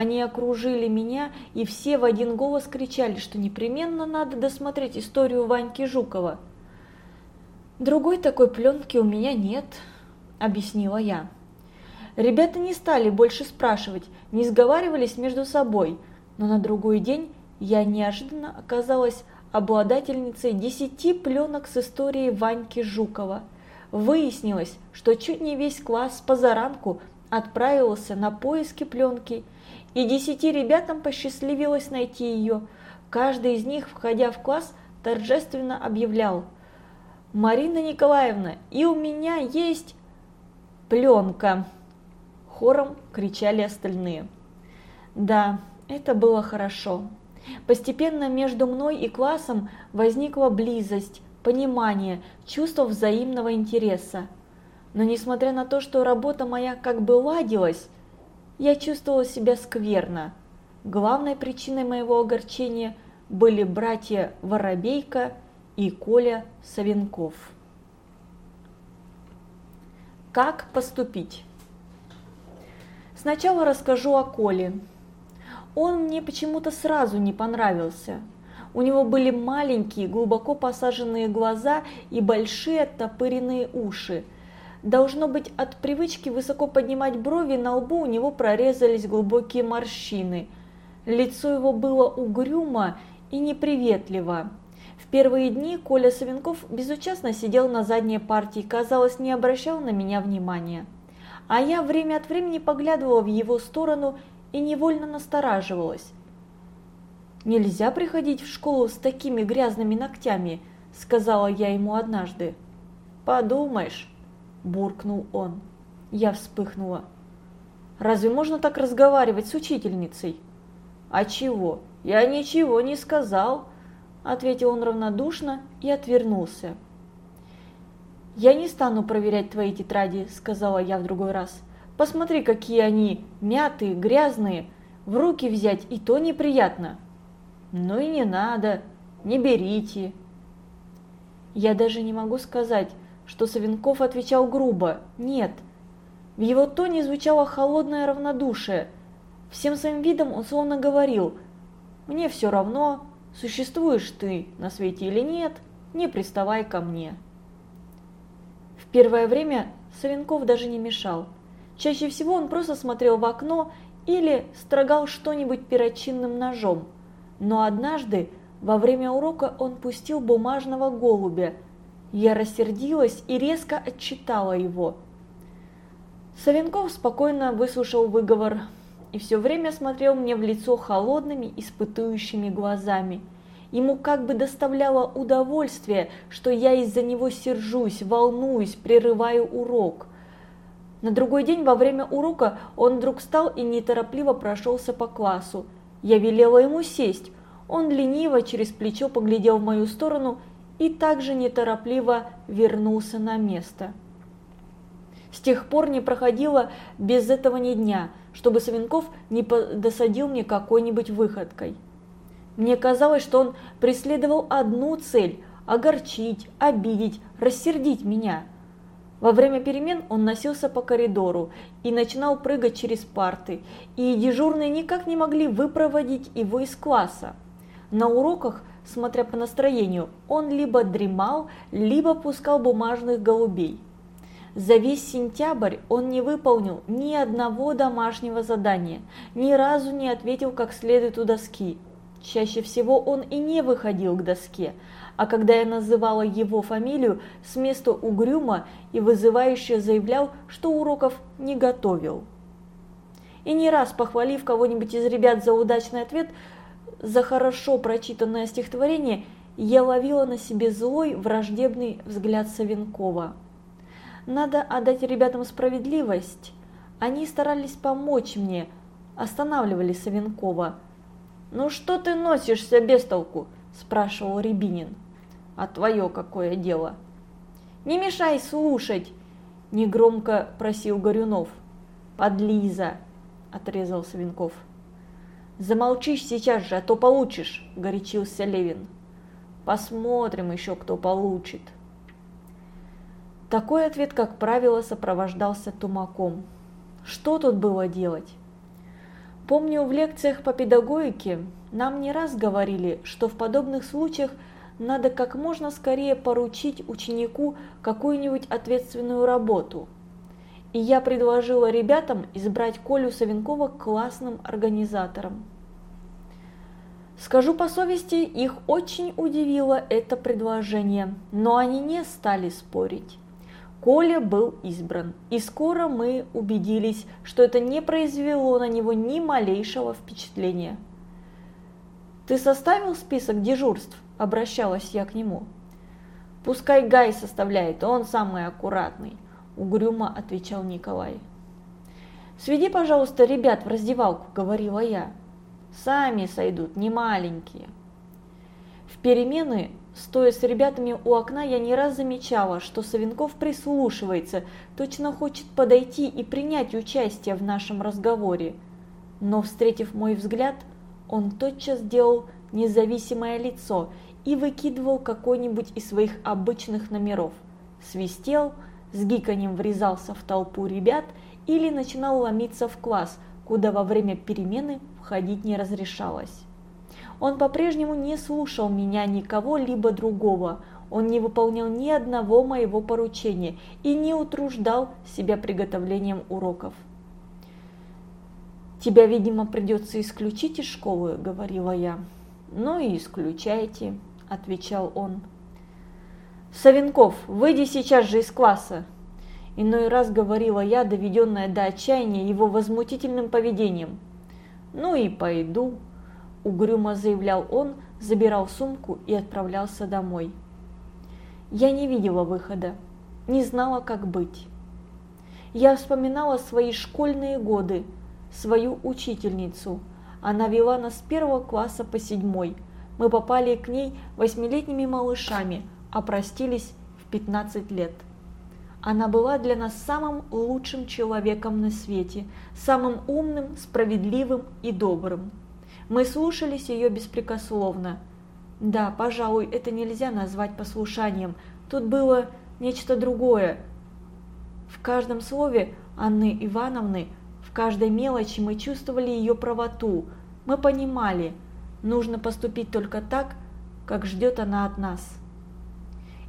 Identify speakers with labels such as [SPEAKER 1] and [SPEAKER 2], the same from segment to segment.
[SPEAKER 1] Они окружили меня и все в один голос кричали, что непременно надо досмотреть историю Ваньки Жукова. «Другой такой пленки у меня нет», – объяснила я. Ребята не стали больше спрашивать, не сговаривались между собой, но на другой день я неожиданно оказалась обладательницей десяти пленок с историей Ваньки Жукова. Выяснилось, что чуть не весь класс позаранку отправился на поиски пленки – и десяти ребятам посчастливилось найти ее. Каждый из них, входя в класс, торжественно объявлял «Марина Николаевна, и у меня есть пленка!» Хором кричали остальные. Да, это было хорошо. Постепенно между мной и классом возникла близость, понимание, чувство взаимного интереса. Но несмотря на то, что работа моя как бы ладилась, я чувствовала себя скверно. Главной причиной моего огорчения были братья Воробейка и Коля Савенков. Как поступить? Сначала расскажу о Коле. Он мне почему-то сразу не понравился. У него были маленькие, глубоко посаженные глаза и большие оттопыренные уши – Должно быть, от привычки высоко поднимать брови на лбу у него прорезались глубокие морщины. Лицо его было угрюмо и неприветливо. В первые дни Коля Савенков безучастно сидел на задней партии, казалось, не обращал на меня внимания. А я время от времени поглядывала в его сторону и невольно настораживалась. «Нельзя приходить в школу с такими грязными ногтями», – сказала я ему однажды. «Подумаешь», – буркнул он. Я вспыхнула. «Разве можно так разговаривать с учительницей?» «А чего? Я ничего не сказал», – ответил он равнодушно и отвернулся. «Я не стану проверять твои тетради», – сказала я в другой раз. «Посмотри, какие они мятые, грязные. В руки взять и то неприятно». «Ну и не надо, не берите». Я даже не могу сказать, что Савенков отвечал грубо «нет». В его тоне звучало холодное равнодушие. Всем своим видом он словно говорил «мне все равно, существуешь ты на свете или нет, не приставай ко мне». В первое время Савенков даже не мешал. Чаще всего он просто смотрел в окно или строгал что-нибудь перочинным ножом. Но однажды во время урока он пустил бумажного голубя – я рассердилась и резко отчитала его. Савенков спокойно выслушал выговор и все время смотрел мне в лицо холодными, испытующими глазами. Ему как бы доставляло удовольствие, что я из-за него сержусь, волнуюсь, прерываю урок. На другой день во время урока он вдруг встал и неторопливо прошелся по классу. Я велела ему сесть. Он лениво через плечо поглядел в мою сторону и также неторопливо вернулся на место. С тех пор не проходило без этого ни дня, чтобы Савенков не досадил мне какой-нибудь выходкой. Мне казалось, что он преследовал одну цель – огорчить, обидеть, рассердить меня. Во время перемен он носился по коридору и начинал прыгать через парты, и дежурные никак не могли выпроводить его из класса. На уроках смотря по настроению, он либо дремал, либо пускал бумажных голубей. За весь сентябрь он не выполнил ни одного домашнего задания, ни разу не ответил как следует у доски. Чаще всего он и не выходил к доске, а когда я называла его фамилию, с места угрюмо и вызывающе заявлял, что уроков не готовил. И не раз похвалив кого-нибудь из ребят за удачный ответ, за хорошо прочитанное стихотворение я ловила на себе злой, враждебный взгляд Савенкова. Надо отдать ребятам справедливость. Они старались помочь мне, останавливали Савенкова. «Ну что ты носишься без толку?» – спрашивал Рябинин. «А твое какое дело?» «Не мешай слушать!» – негромко просил Горюнов. «Подлиза!» – отрезал Савенков. «Замолчишь сейчас же, а то получишь», – горячился Левин. «Посмотрим еще, кто получит». Такой ответ, как правило, сопровождался тумаком. Что тут было делать? Помню, в лекциях по педагогике нам не раз говорили, что в подобных случаях надо как можно скорее поручить ученику какую-нибудь ответственную работу. И я предложила ребятам избрать Колю Савенкова классным организатором. Скажу по совести, их очень удивило это предложение, но они не стали спорить. Коля был избран, и скоро мы убедились, что это не произвело на него ни малейшего впечатления. «Ты составил список дежурств?» – обращалась я к нему. «Пускай Гай составляет, он самый аккуратный», – угрюмо отвечал Николай. «Сведи, пожалуйста, ребят в раздевалку», – говорила я. Сами сойдут, не маленькие. В перемены, стоя с ребятами у окна, я не раз замечала, что Савенков прислушивается, точно хочет подойти и принять участие в нашем разговоре. Но, встретив мой взгляд, он тотчас делал независимое лицо и выкидывал какой-нибудь из своих обычных номеров. Свистел, с гиканьем врезался в толпу ребят или начинал ломиться в класс, куда во время перемены входить не разрешалось. Он по-прежнему не слушал меня никого либо другого, он не выполнял ни одного моего поручения и не утруждал себя приготовлением уроков. «Тебя, видимо, придется исключить из школы», – говорила я. «Ну и исключайте», – отвечал он. «Савенков, выйди сейчас же из класса!» Иной раз говорила я, доведенная до отчаяния его возмутительным поведением. «Ну и пойду», – угрюмо заявлял он, забирал сумку и отправлялся домой. Я не видела выхода, не знала, как быть. Я вспоминала свои школьные годы, свою учительницу. Она вела нас с первого класса по седьмой. Мы попали к ней восьмилетними малышами, а простились в 15 лет. Она была для нас самым лучшим человеком на свете, самым умным, справедливым и добрым. Мы слушались ее беспрекословно. Да, пожалуй, это нельзя назвать послушанием. Тут было нечто другое. В каждом слове Анны Ивановны, в каждой мелочи мы чувствовали ее правоту. Мы понимали, нужно поступить только так, как ждет она от нас.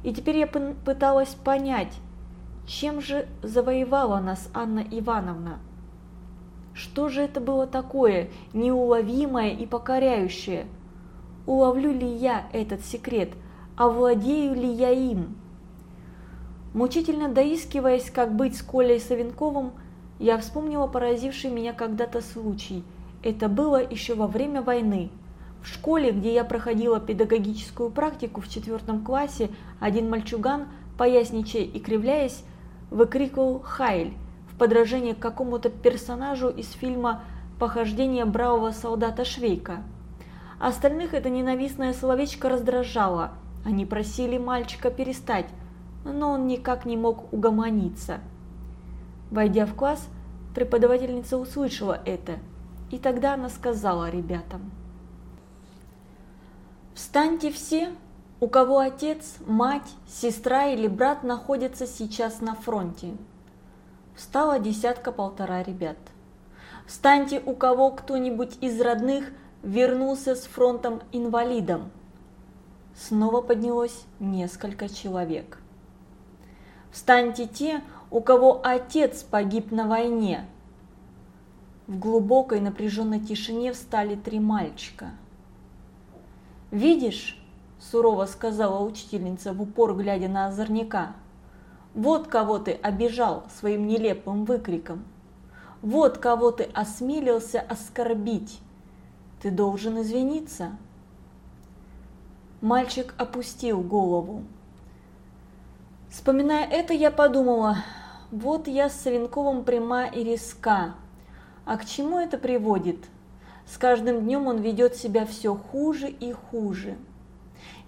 [SPEAKER 1] И теперь я пыталась понять, чем же завоевала нас Анна Ивановна? Что же это было такое, неуловимое и покоряющее? Уловлю ли я этот секрет, овладею ли я им? Мучительно доискиваясь, как быть с Колей Савенковым, я вспомнила поразивший меня когда-то случай. Это было еще во время войны. В школе, где я проходила педагогическую практику в четвертом классе, один мальчуган, поясничая и кривляясь, выкрикивал «Хайль!» в подражение какому-то персонажу из фильма «Похождение бравого солдата Швейка». Остальных это ненавистное словечко раздражало. Они просили мальчика перестать, но он никак не мог угомониться. Войдя в класс, преподавательница услышала это, и тогда она сказала ребятам. «Встаньте все у кого отец, мать, сестра или брат находятся сейчас на фронте. Встала десятка-полтора ребят. Встаньте, у кого кто-нибудь из родных вернулся с фронтом инвалидом. Снова поднялось несколько человек. Встаньте те, у кого отец погиб на войне. В глубокой напряженной тишине встали три мальчика. «Видишь?» сурово сказала учительница в упор, глядя на озорника. Вот кого ты обижал своим нелепым выкриком. Вот кого ты осмелился оскорбить. Ты должен извиниться. Мальчик опустил голову. Вспоминая это, я подумала, вот я с Савенковым пряма и риска. А к чему это приводит? С каждым днем он ведет себя все хуже и хуже.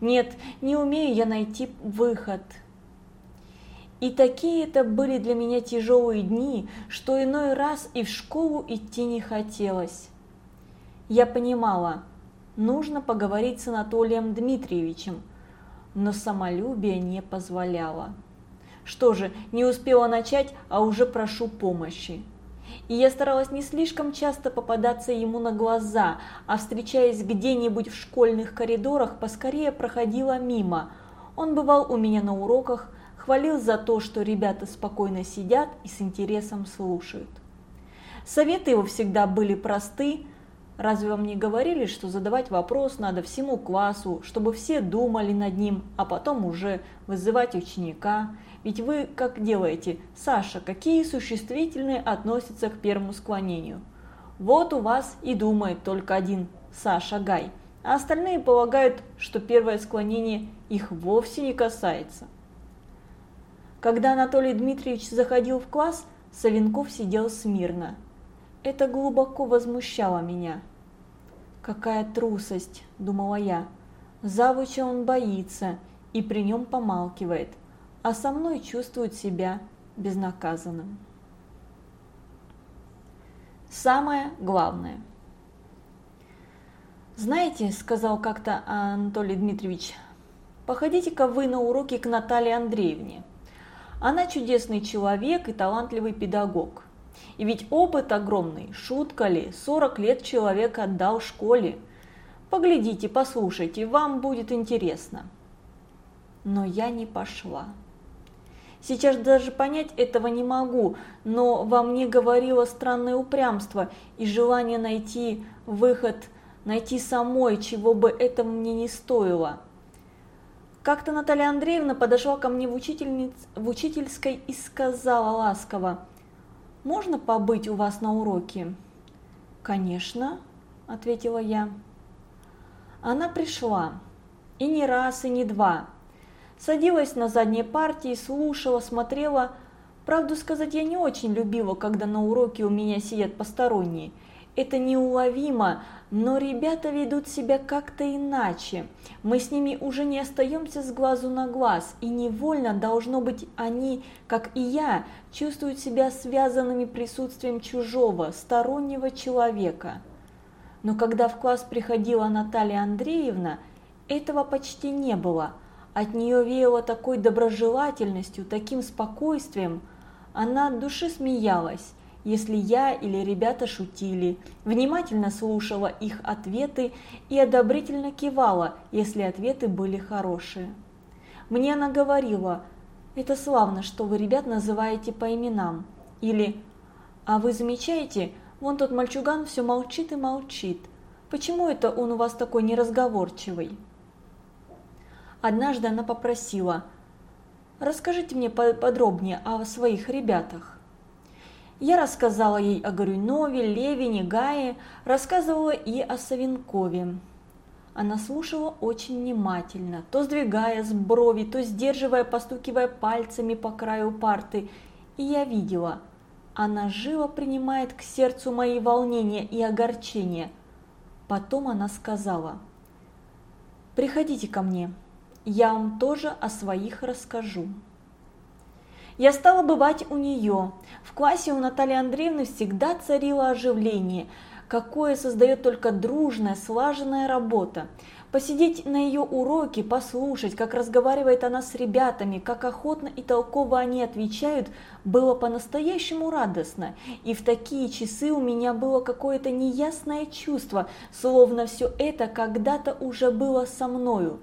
[SPEAKER 1] Нет, не умею я найти выход. И такие это были для меня тяжелые дни, что иной раз и в школу идти не хотелось. Я понимала, нужно поговорить с Анатолием Дмитриевичем, но самолюбие не позволяло. Что же, не успела начать, а уже прошу помощи. И я старалась не слишком часто попадаться ему на глаза, а встречаясь где-нибудь в школьных коридорах, поскорее проходила мимо. Он бывал у меня на уроках, хвалил за то, что ребята спокойно сидят и с интересом слушают. Советы его всегда были просты. Разве вам не говорили, что задавать вопрос надо всему классу, чтобы все думали над ним, а потом уже вызывать ученика? Ведь вы как делаете? Саша, какие существительные относятся к первому склонению? Вот у вас и думает только один Саша Гай, а остальные полагают, что первое склонение их вовсе не касается. Когда Анатолий Дмитриевич заходил в класс, Савенков сидел смирно. Это глубоко возмущало меня. «Какая трусость!» – думала я. Завуча он боится и при нем помалкивает а со мной чувствует себя безнаказанным. Самое главное. «Знаете, — сказал как-то Анатолий Дмитриевич, — походите-ка вы на уроки к Наталье Андреевне. Она чудесный человек и талантливый педагог. И ведь опыт огромный, шутка ли, 40 лет человек отдал школе. Поглядите, послушайте, вам будет интересно. Но я не пошла. Сейчас даже понять этого не могу, но во мне говорило странное упрямство и желание найти выход, найти самой, чего бы это мне не стоило. Как-то Наталья Андреевна подошла ко мне в, учительниц... в учительской и сказала ласково, «Можно побыть у вас на уроке?» «Конечно», – ответила я. Она пришла, и не раз, и не два – Садилась на задней партии, слушала, смотрела. Правду сказать, я не очень любила, когда на уроке у меня сидят посторонние. Это неуловимо, но ребята ведут себя как-то иначе. Мы с ними уже не остаемся с глазу на глаз, и невольно, должно быть, они, как и я, чувствуют себя связанными присутствием чужого, стороннего человека. Но когда в класс приходила Наталья Андреевна, этого почти не было – от нее веяло такой доброжелательностью, таким спокойствием. Она от души смеялась, если я или ребята шутили, внимательно слушала их ответы и одобрительно кивала, если ответы были хорошие. Мне она говорила, это славно, что вы ребят называете по именам. Или, а вы замечаете, вон тот мальчуган все молчит и молчит. Почему это он у вас такой неразговорчивый? Однажды она попросила, «Расскажите мне подробнее о своих ребятах». Я рассказала ей о Горюнове, Левине, Гае, рассказывала и о Савенкове. Она слушала очень внимательно, то сдвигая с брови, то сдерживая, постукивая пальцами по краю парты. И я видела, она живо принимает к сердцу мои волнения и огорчения. Потом она сказала, «Приходите ко мне, я вам тоже о своих расскажу. Я стала бывать у нее. В классе у Натальи Андреевны всегда царило оживление, какое создает только дружная, слаженная работа. Посидеть на ее уроке, послушать, как разговаривает она с ребятами, как охотно и толково они отвечают, было по-настоящему радостно. И в такие часы у меня было какое-то неясное чувство, словно все это когда-то уже было со мною.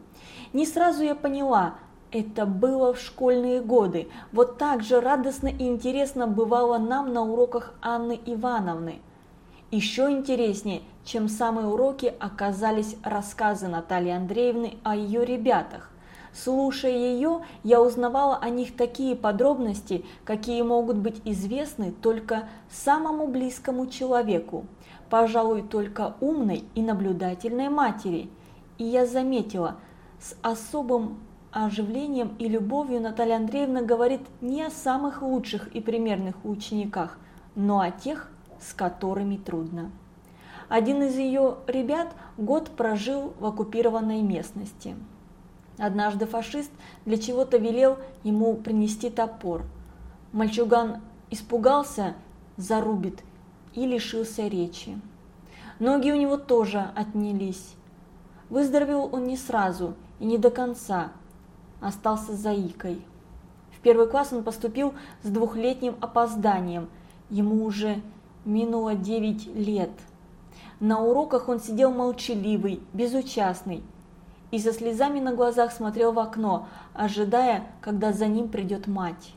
[SPEAKER 1] Не сразу я поняла, это было в школьные годы. Вот так же радостно и интересно бывало нам на уроках Анны Ивановны. Еще интереснее, чем самые уроки, оказались рассказы Натальи Андреевны о ее ребятах. Слушая ее, я узнавала о них такие подробности, какие могут быть известны только самому близкому человеку, пожалуй, только умной и наблюдательной матери. И я заметила – с особым оживлением и любовью Наталья Андреевна говорит не о самых лучших и примерных учениках, но о тех, с которыми трудно. Один из ее ребят год прожил в оккупированной местности. Однажды фашист для чего-то велел ему принести топор. Мальчуган испугался, зарубит и лишился речи. Ноги у него тоже отнялись. Выздоровел он не сразу – и не до конца. Остался заикой. В первый класс он поступил с двухлетним опозданием. Ему уже минуло девять лет. На уроках он сидел молчаливый, безучастный и со слезами на глазах смотрел в окно, ожидая, когда за ним придет мать.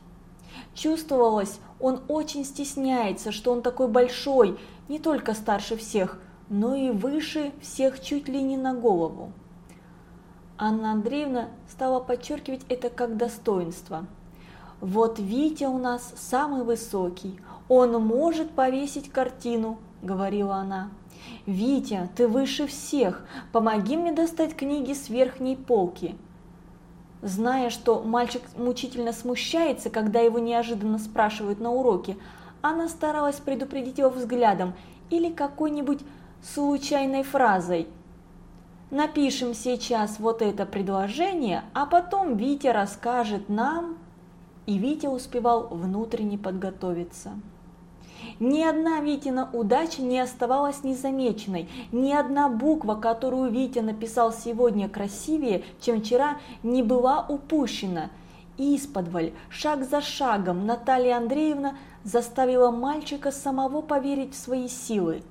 [SPEAKER 1] Чувствовалось, он очень стесняется, что он такой большой, не только старше всех, но и выше всех чуть ли не на голову. Анна Андреевна стала подчеркивать это как достоинство. «Вот Витя у нас самый высокий, он может повесить картину», – говорила она. «Витя, ты выше всех, помоги мне достать книги с верхней полки». Зная, что мальчик мучительно смущается, когда его неожиданно спрашивают на уроке, она старалась предупредить его взглядом или какой-нибудь случайной фразой. Напишем сейчас вот это предложение, а потом Витя расскажет нам. И Витя успевал внутренне подготовиться. Ни одна Витина удача не оставалась незамеченной, ни одна буква, которую Витя написал сегодня красивее, чем вчера, не была упущена. Исподволь, шаг за шагом, Наталья Андреевна заставила мальчика самого поверить в свои силы.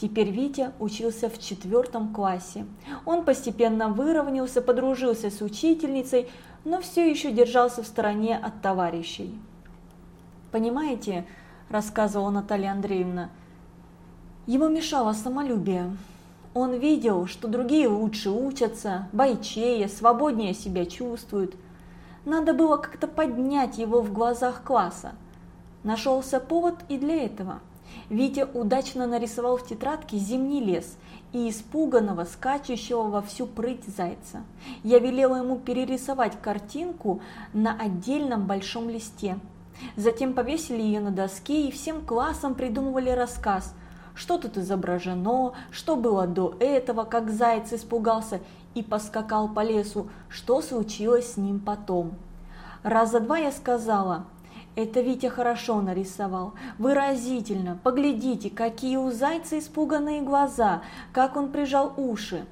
[SPEAKER 1] Теперь Витя учился в четвертом классе. Он постепенно выровнялся, подружился с учительницей, но все еще держался в стороне от товарищей. Понимаете, рассказывала Наталья Андреевна. Ему мешало самолюбие. Он видел, что другие лучше учатся, бойчее, свободнее себя чувствуют. Надо было как-то поднять его в глазах класса. Нашелся повод и для этого. Витя удачно нарисовал в тетрадке зимний лес и испуганного, скачущего во всю прыть зайца. Я велела ему перерисовать картинку на отдельном большом листе. Затем повесили ее на доске и всем классом придумывали рассказ, что тут изображено, что было до этого, как заяц испугался и поскакал по лесу, что случилось с ним потом. Раза два я сказала, это Витя хорошо нарисовал, выразительно, поглядите, какие у зайца испуганные глаза, как он прижал уши.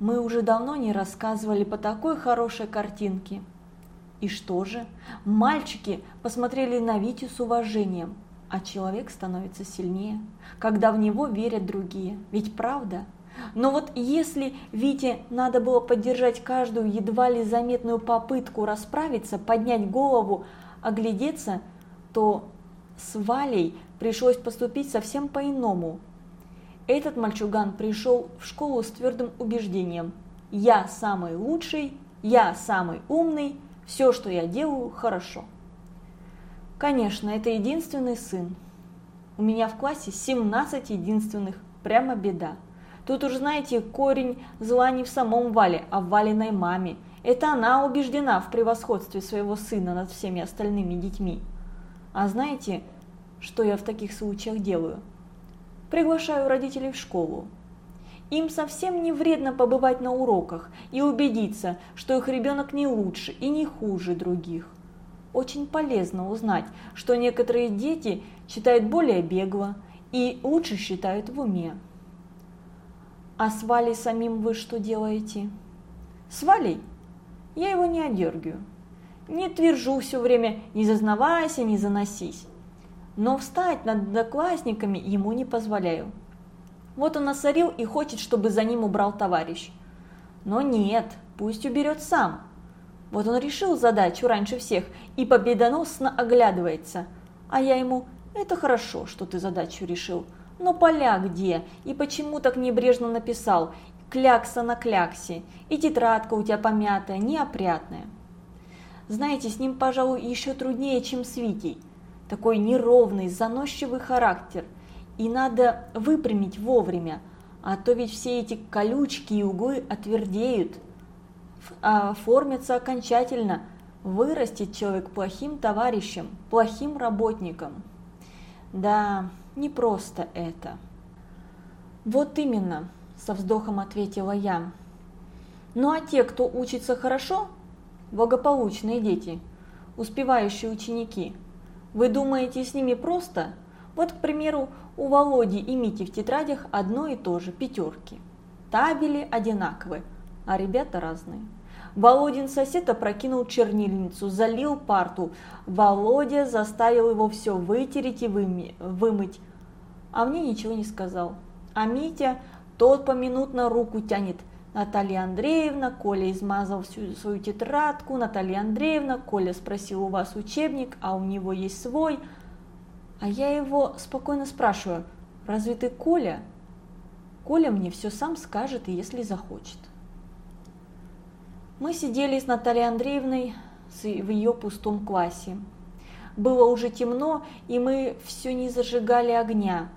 [SPEAKER 1] Мы уже давно не рассказывали по такой хорошей картинке. И что же? Мальчики посмотрели на Витю с уважением, а человек становится сильнее, когда в него верят другие. Ведь правда? Но вот если Вите надо было поддержать каждую едва ли заметную попытку расправиться, поднять голову, оглядеться, то с Валей пришлось поступить совсем по-иному. Этот мальчуган пришел в школу с твердым убеждением «Я самый лучший, я самый умный, все, что я делаю, хорошо. Конечно, это единственный сын. У меня в классе 17 единственных, прямо беда. Тут уж знаете, корень зла не в самом Вале, а в Валиной маме. Это она убеждена в превосходстве своего сына над всеми остальными детьми. А знаете, что я в таких случаях делаю? Приглашаю родителей в школу. Им совсем не вредно побывать на уроках и убедиться, что их ребенок не лучше и не хуже других. Очень полезно узнать, что некоторые дети читают более бегло и лучше считают в уме. А с Валей самим вы что делаете? С Валей? Я его не одергиваю. Не твержу все время «не зазнавайся, не заносись». Но встать над одноклассниками ему не позволяю. Вот он насорил и хочет, чтобы за ним убрал товарищ. Но нет, пусть уберет сам. Вот он решил задачу раньше всех и победоносно оглядывается. А я ему «Это хорошо, что ты задачу решил, но поля где? И почему так небрежно написал? Клякса на кляксе, и тетрадка у тебя помятая, неопрятная». Знаете, с ним, пожалуй, еще труднее, чем с Витей. Такой неровный, заносчивый характер – и надо выпрямить вовремя, а то ведь все эти колючки и углы отвердеют, оформятся окончательно, вырастет человек плохим товарищем, плохим работником. Да, не просто это. Вот именно, со вздохом ответила я. Ну а те, кто учится хорошо, благополучные дети, успевающие ученики, вы думаете, с ними просто? Вот, к примеру, у Володи и Мити в тетрадях одно и то же, пятерки. Табели одинаковые, а ребята разные. Володин сосед опрокинул чернильницу, залил парту. Володя заставил его все вытереть и вымыть, а мне ничего не сказал. А Митя, тот поминутно руку тянет. Наталья Андреевна, Коля измазал всю свою тетрадку, Наталья Андреевна, Коля спросил у вас учебник, а у него есть свой. А я его спокойно спрашиваю, разве ты Коля? Коля мне все сам скажет, если захочет. Мы сидели с Натальей Андреевной в ее пустом классе. Было уже темно, и мы все не зажигали огня.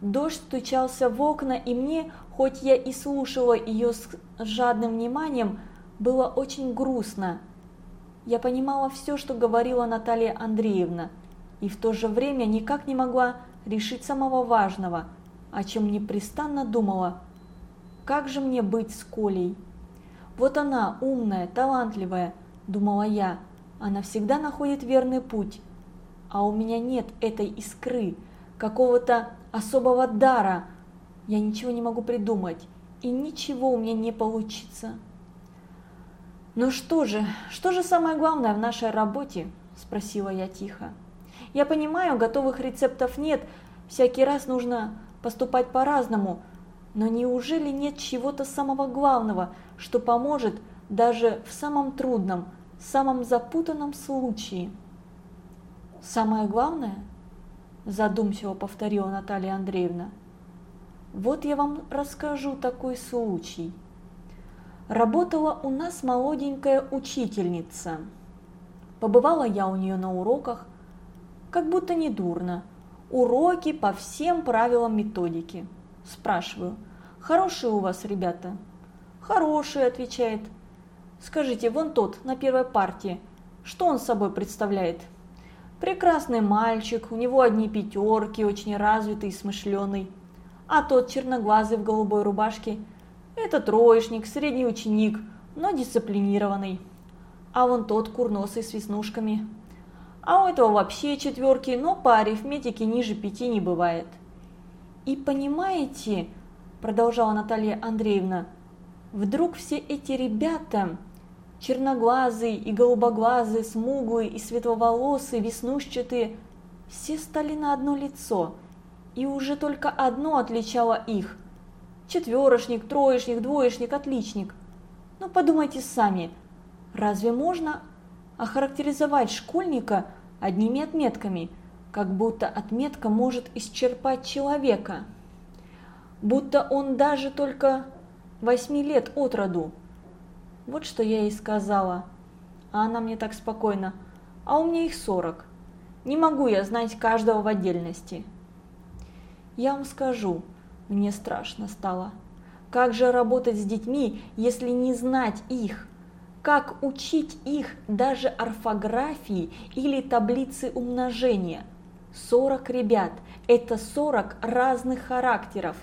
[SPEAKER 1] Дождь стучался в окна, и мне, хоть я и слушала ее с жадным вниманием, было очень грустно. Я понимала все, что говорила Наталья Андреевна, и в то же время никак не могла решить самого важного, о чем непрестанно думала. Как же мне быть с Колей? Вот она, умная, талантливая, думала я, она всегда находит верный путь. А у меня нет этой искры, какого-то особого дара. Я ничего не могу придумать, и ничего у меня не получится. «Ну что же, что же самое главное в нашей работе?» – спросила я тихо. «Я понимаю, готовых рецептов нет, всякий раз нужно поступать по-разному, но неужели нет чего-то самого главного, что поможет даже в самом трудном, самом запутанном случае? Самое главное, задумчиво повторила Наталья Андреевна, вот я вам расскажу такой случай. Работала у нас молоденькая учительница. Побывала я у нее на уроках, как будто не дурно. Уроки по всем правилам методики. Спрашиваю, хорошие у вас ребята? Хорошие, отвечает. Скажите, вон тот, на первой партии, что он собой представляет? Прекрасный мальчик, у него одни пятерки, очень развитый и смышленый. А тот черноглазый в голубой рубашке – это троечник, средний ученик, но дисциплинированный. А вон тот курносый с веснушками. А у этого вообще четверки, но по арифметике ниже пяти не бывает. И понимаете, продолжала Наталья Андреевна, вдруг все эти ребята, черноглазые и голубоглазые, смуглые и светловолосые, веснушчатые, все стали на одно лицо, и уже только одно отличало их – четверошник, троечник, двоечник, отличник. Но ну, подумайте сами, разве можно охарактеризовать школьника одними отметками – как будто отметка может исчерпать человека, будто он даже только восьми лет от роду. Вот что я ей сказала, а она мне так спокойно, а у меня их сорок. Не могу я знать каждого в отдельности. Я вам скажу, мне страшно стало. Как же работать с детьми, если не знать их? Как учить их даже орфографии или таблицы умножения – 40 ребят – это 40 разных характеров.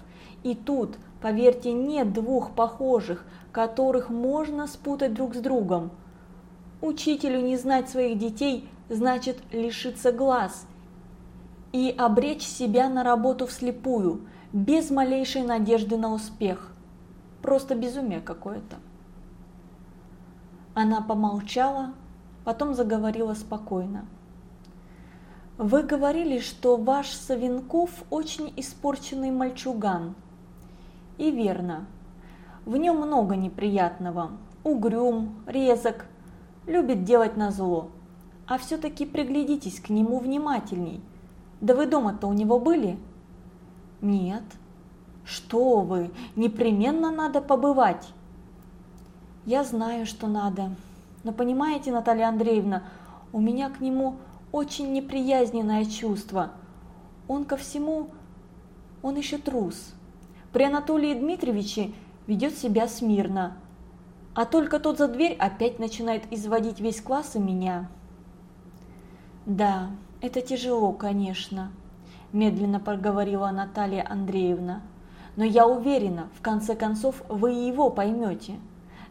[SPEAKER 1] И тут, поверьте, нет двух похожих, которых можно спутать друг с другом. Учителю не знать своих детей значит лишиться глаз и обречь себя на работу вслепую, без малейшей надежды на успех. Просто безумие какое-то. Она помолчала, потом заговорила спокойно. Вы говорили, что ваш Савинков очень испорченный мальчуган. И верно. В нем много неприятного. Угрюм, резок, любит делать назло. А все-таки приглядитесь к нему внимательней. Да вы дома-то у него были? Нет. Что вы, непременно надо побывать. Я знаю, что надо. Но понимаете, Наталья Андреевна, у меня к нему очень неприязненное чувство. Он ко всему, он еще трус. При Анатолии Дмитриевиче ведет себя смирно, а только тот за дверь опять начинает изводить весь класс и меня. Да, это тяжело, конечно, медленно проговорила Наталья Андреевна. Но я уверена, в конце концов вы его поймете.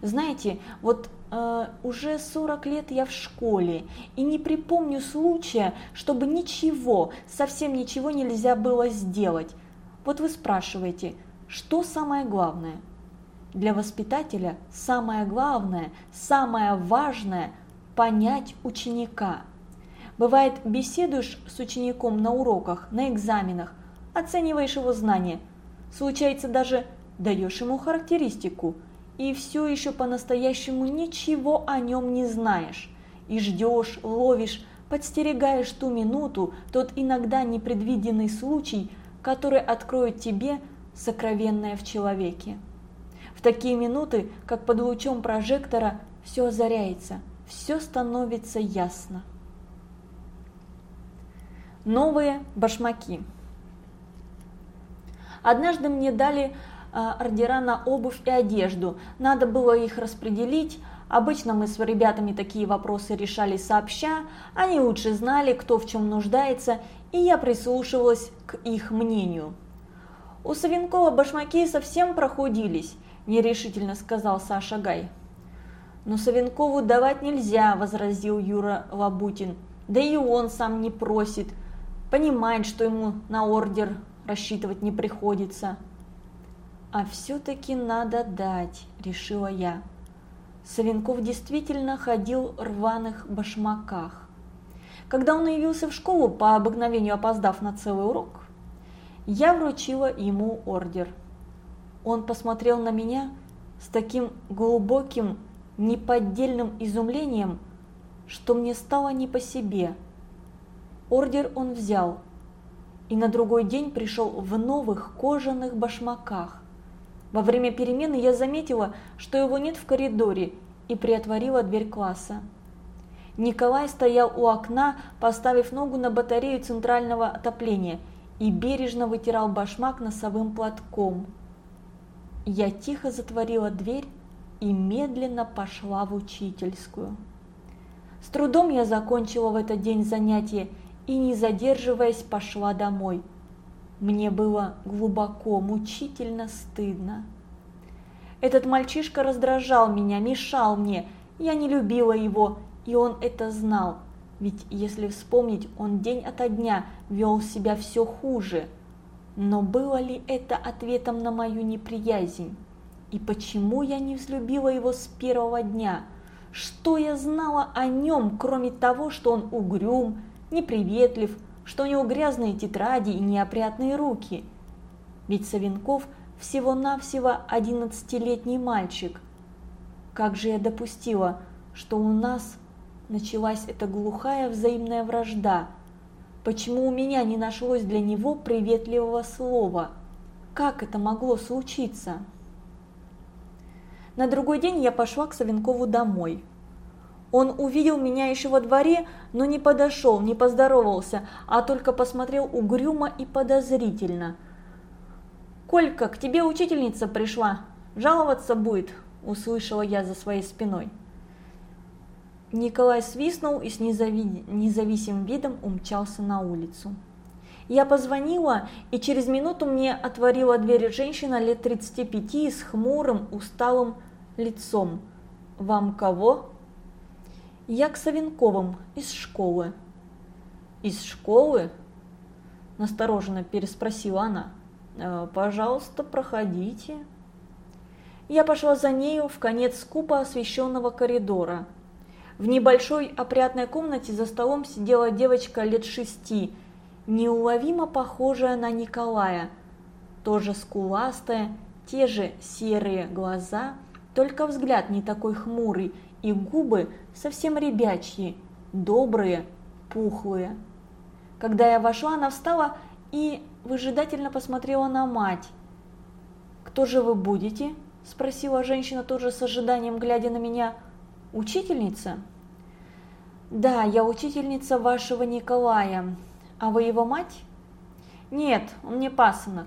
[SPEAKER 1] Знаете, вот э, уже 40 лет я в школе и не припомню случая, чтобы ничего, совсем ничего нельзя было сделать. Вот вы спрашиваете, что самое главное? Для воспитателя самое главное, самое важное – понять ученика. Бывает, беседуешь с учеником на уроках, на экзаменах, оцениваешь его знания. Случается даже даешь ему характеристику, и все еще по-настоящему ничего о нем не знаешь. И ждешь, ловишь, подстерегаешь ту минуту, тот иногда непредвиденный случай, который откроет тебе сокровенное в человеке. Такие минуты, как под лучом прожектора, все озаряется, все становится ясно. Новые башмаки. Однажды мне дали а, ордера на обувь и одежду. Надо было их распределить. Обычно мы с ребятами такие вопросы решали сообща. Они лучше знали, кто в чем нуждается, и я прислушивалась к их мнению. У Савенкова башмаки совсем прохудились, нерешительно сказал Саша Гай. Но Савенкову давать нельзя, возразил Юра Лабутин. Да и он сам не просит. Понимает, что ему на ордер рассчитывать не приходится. А все-таки надо дать, решила я. Савенков действительно ходил в рваных башмаках. Когда он явился в школу, по обыкновению опоздав на целый урок, я вручила ему ордер. Он посмотрел на меня с таким глубоким, неподдельным изумлением, что мне стало не по себе. Ордер он взял и на другой день пришел в новых кожаных башмаках. Во время перемены я заметила, что его нет в коридоре, и приотворила дверь класса. Николай стоял у окна, поставив ногу на батарею центрального отопления и бережно вытирал башмак носовым платком. Я тихо затворила дверь и медленно пошла в учительскую. С трудом я закончила в этот день занятие и, не задерживаясь, пошла домой – мне было глубоко, мучительно стыдно. Этот мальчишка раздражал меня, мешал мне, я не любила его, и он это знал. Ведь, если вспомнить, он день ото дня вел себя все хуже. Но было ли это ответом на мою неприязнь? И почему я не взлюбила его с первого дня? Что я знала о нем, кроме того, что он угрюм, неприветлив, что у него грязные тетради и неопрятные руки. Ведь Савенков всего-навсего одиннадцатилетний мальчик. Как же я допустила, что у нас началась эта глухая взаимная вражда? Почему у меня не нашлось для него приветливого слова? Как это могло случиться? На другой день я пошла к Савенкову домой. Он увидел меня еще во дворе, но не подошел, не поздоровался, а только посмотрел угрюмо и подозрительно. «Колька, к тебе учительница пришла. Жаловаться будет», – услышала я за своей спиной. Николай свистнул и с незави... независимым видом умчался на улицу. Я позвонила, и через минуту мне отворила дверь женщина лет 35 с хмурым, усталым лицом. «Вам кого?» Я к Савенковым из школы. Из школы? Настороженно переспросила она. «Э, пожалуйста, проходите. Я пошла за нею в конец скупо освещенного коридора. В небольшой опрятной комнате за столом сидела девочка лет шести, неуловимо похожая на Николая, тоже скуластая, те же серые глаза, только взгляд не такой хмурый и губы совсем ребячьи, добрые, пухлые. Когда я вошла, она встала и выжидательно посмотрела на мать. «Кто же вы будете?» – спросила женщина тоже с ожиданием, глядя на меня. «Учительница?» «Да, я учительница вашего Николая. А вы его мать?» «Нет, он не пасынок.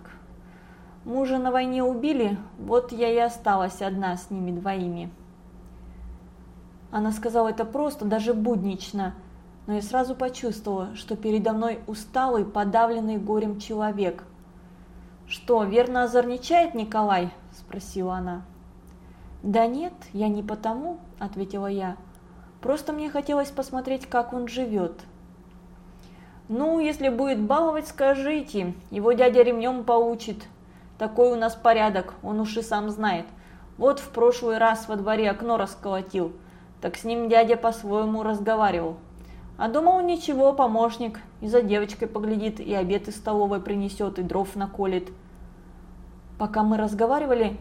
[SPEAKER 1] Мужа на войне убили, вот я и осталась одна с ними двоими». Она сказала это просто, даже буднично, но я сразу почувствовала, что передо мной усталый, подавленный горем человек. «Что, верно озорничает Николай?» – спросила она. «Да нет, я не потому», – ответила я. «Просто мне хотелось посмотреть, как он живет». «Ну, если будет баловать, скажите, его дядя ремнем поучит. Такой у нас порядок, он уж и сам знает. Вот в прошлый раз во дворе окно расколотил, так с ним дядя по-своему разговаривал. А думал, ничего, помощник, и за девочкой поглядит, и обед из столовой принесет, и дров наколет. Пока мы разговаривали,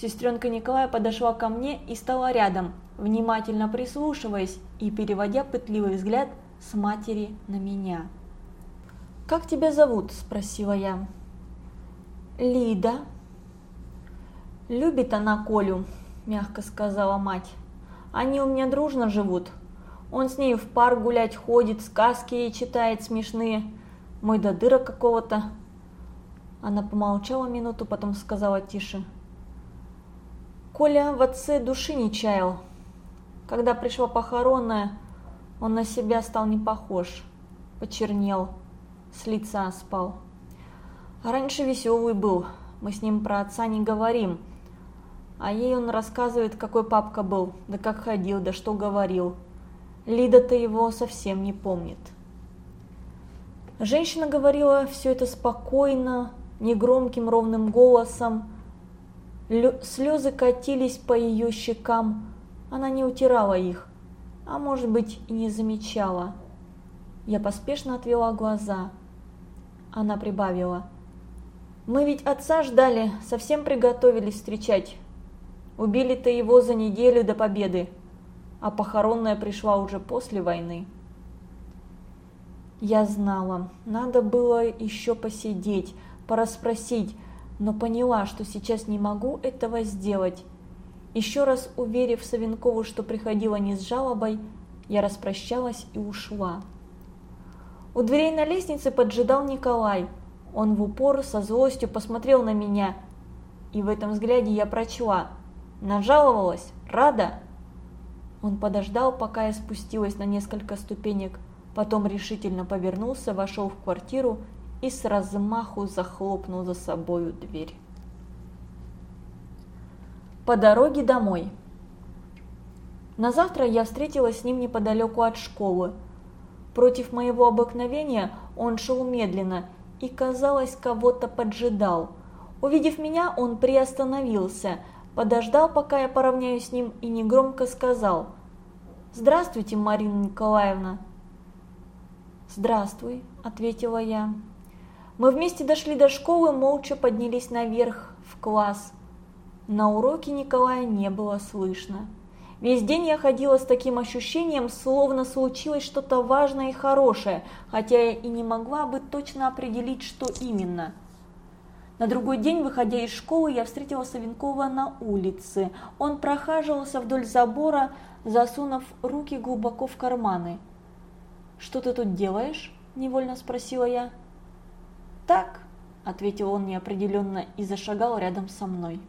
[SPEAKER 1] сестренка Николая подошла ко мне и стала рядом, внимательно прислушиваясь и переводя пытливый взгляд с матери на меня. «Как тебя зовут?» – спросила я. «Лида». «Любит она Колю», – мягко сказала мать. «Они у меня дружно живут. Он с ней в парк гулять ходит, сказки ей читает смешные. Мой до дыра какого-то». Она помолчала минуту, потом сказала тише. Коля в отце души не чаял. Когда пришла похоронная, он на себя стал не похож, почернел, с лица спал. А раньше веселый был, мы с ним про отца не говорим, а ей он рассказывает, какой папка был, да как ходил, да что говорил. Лида-то его совсем не помнит. Женщина говорила все это спокойно, негромким ровным голосом. Слезы катились по ее щекам, она не утирала их, а может быть и не замечала. Я поспешно отвела глаза. Она прибавила. «Мы ведь отца ждали, совсем приготовились встречать. Убили-то его за неделю до победы, а похоронная пришла уже после войны». Я знала, надо было еще посидеть, порасспросить, но поняла, что сейчас не могу этого сделать. Еще раз уверив Савенкову, что приходила не с жалобой, я распрощалась и ушла. У дверей на лестнице поджидал Николай. Он в упор со злостью посмотрел на меня, и в этом взгляде я прочла. Нажаловалась? Рада? Он подождал, пока я спустилась на несколько ступенек, потом решительно повернулся, вошел в квартиру и с размаху захлопнул за собою дверь. По дороге домой. На завтра я встретилась с ним неподалеку от школы. Против моего обыкновения он шел медленно и, казалось, кого-то поджидал. Увидев меня, он приостановился, подождал, пока я поравняюсь с ним, и негромко сказал «Здравствуйте, Марина Николаевна». «Здравствуй», – ответила я. Мы вместе дошли до школы, молча поднялись наверх, в класс. На уроке Николая не было слышно. Весь день я ходила с таким ощущением, словно случилось что-то важное и хорошее, хотя я и не могла бы точно определить, что именно. На другой день, выходя из школы, я встретила Савенкова на улице. Он прохаживался вдоль забора, засунув руки глубоко в карманы. «Что ты тут делаешь?» – невольно спросила я. «Так», – ответил он неопределенно и зашагал рядом со мной.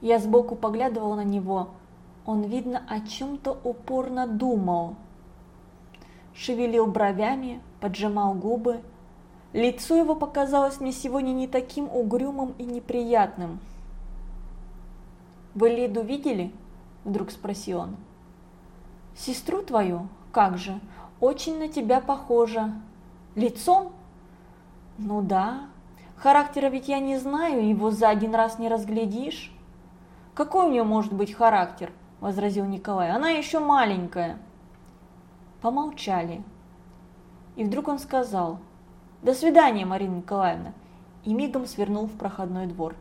[SPEAKER 1] Я сбоку поглядывала на него. Он, видно, о чем-то упорно думал. Шевелил бровями, поджимал губы. Лицо его показалось мне сегодня не таким угрюмым и неприятным. «Вы Лиду видели?» – вдруг спросил он. «Сестру твою? Как же? Очень на тебя похожа. Лицом?» Ну да. Характера ведь я не знаю, его за один раз не разглядишь. Какой у нее может быть характер? Возразил Николай. Она еще маленькая. Помолчали. И вдруг он сказал, «До свидания, Марина Николаевна!» и мигом свернул в проходной двор.